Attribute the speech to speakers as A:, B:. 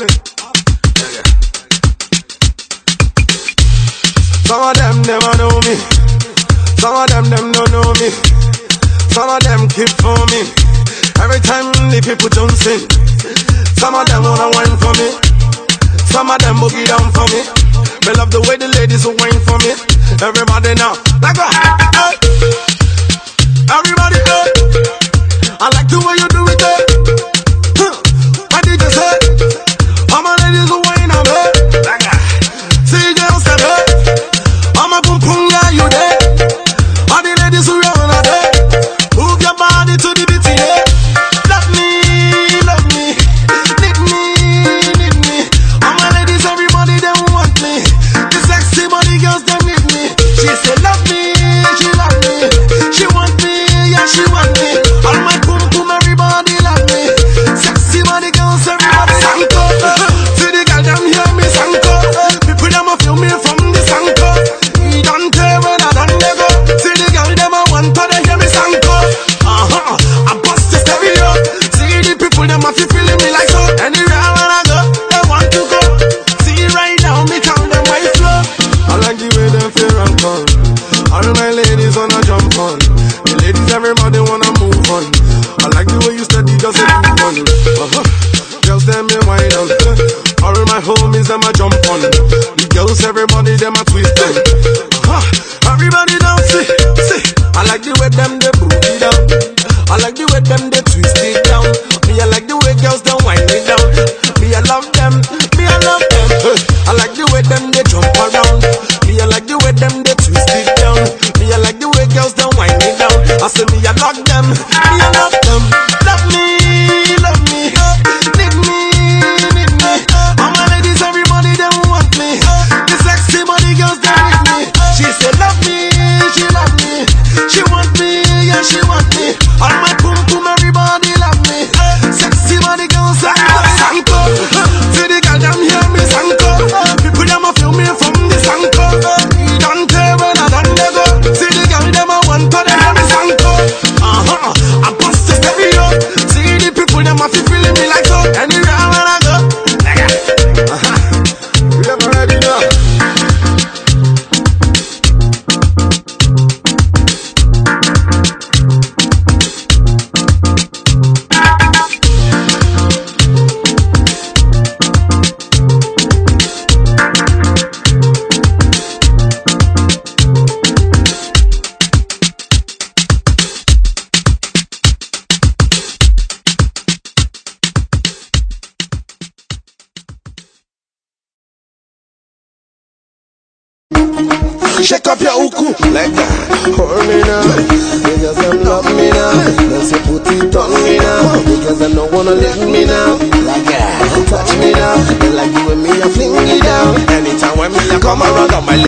A: me. Some of them never know me. Some of them them don't know me. Some of them keep for me. Every time the people dancing. Some of them wanna wine for me. Some of them boogie down for me. Me love the way the ladies will wine for me. Everybody now, like a hey. Everybody hey. I like the way you do it. Hey. Feeling me like so. Anywhere I go, they want to go. See right now me tell them why. I like the way them feel. All my ladies wanna jump on. The ladies everybody wanna move on. I like the way you just a move on. Uh-huh. Girls them me wine on. Way them they twist it down. Me I like the way girls them wind it down. I say me I love them.
B: Shake up your uku like that. Hold me now. Niggas them love me now. They say put it on me now. Niggas them don't wanna leave me now. Like that. Touch me now. Like you and me, I fling it down. Anytime when me I come around on my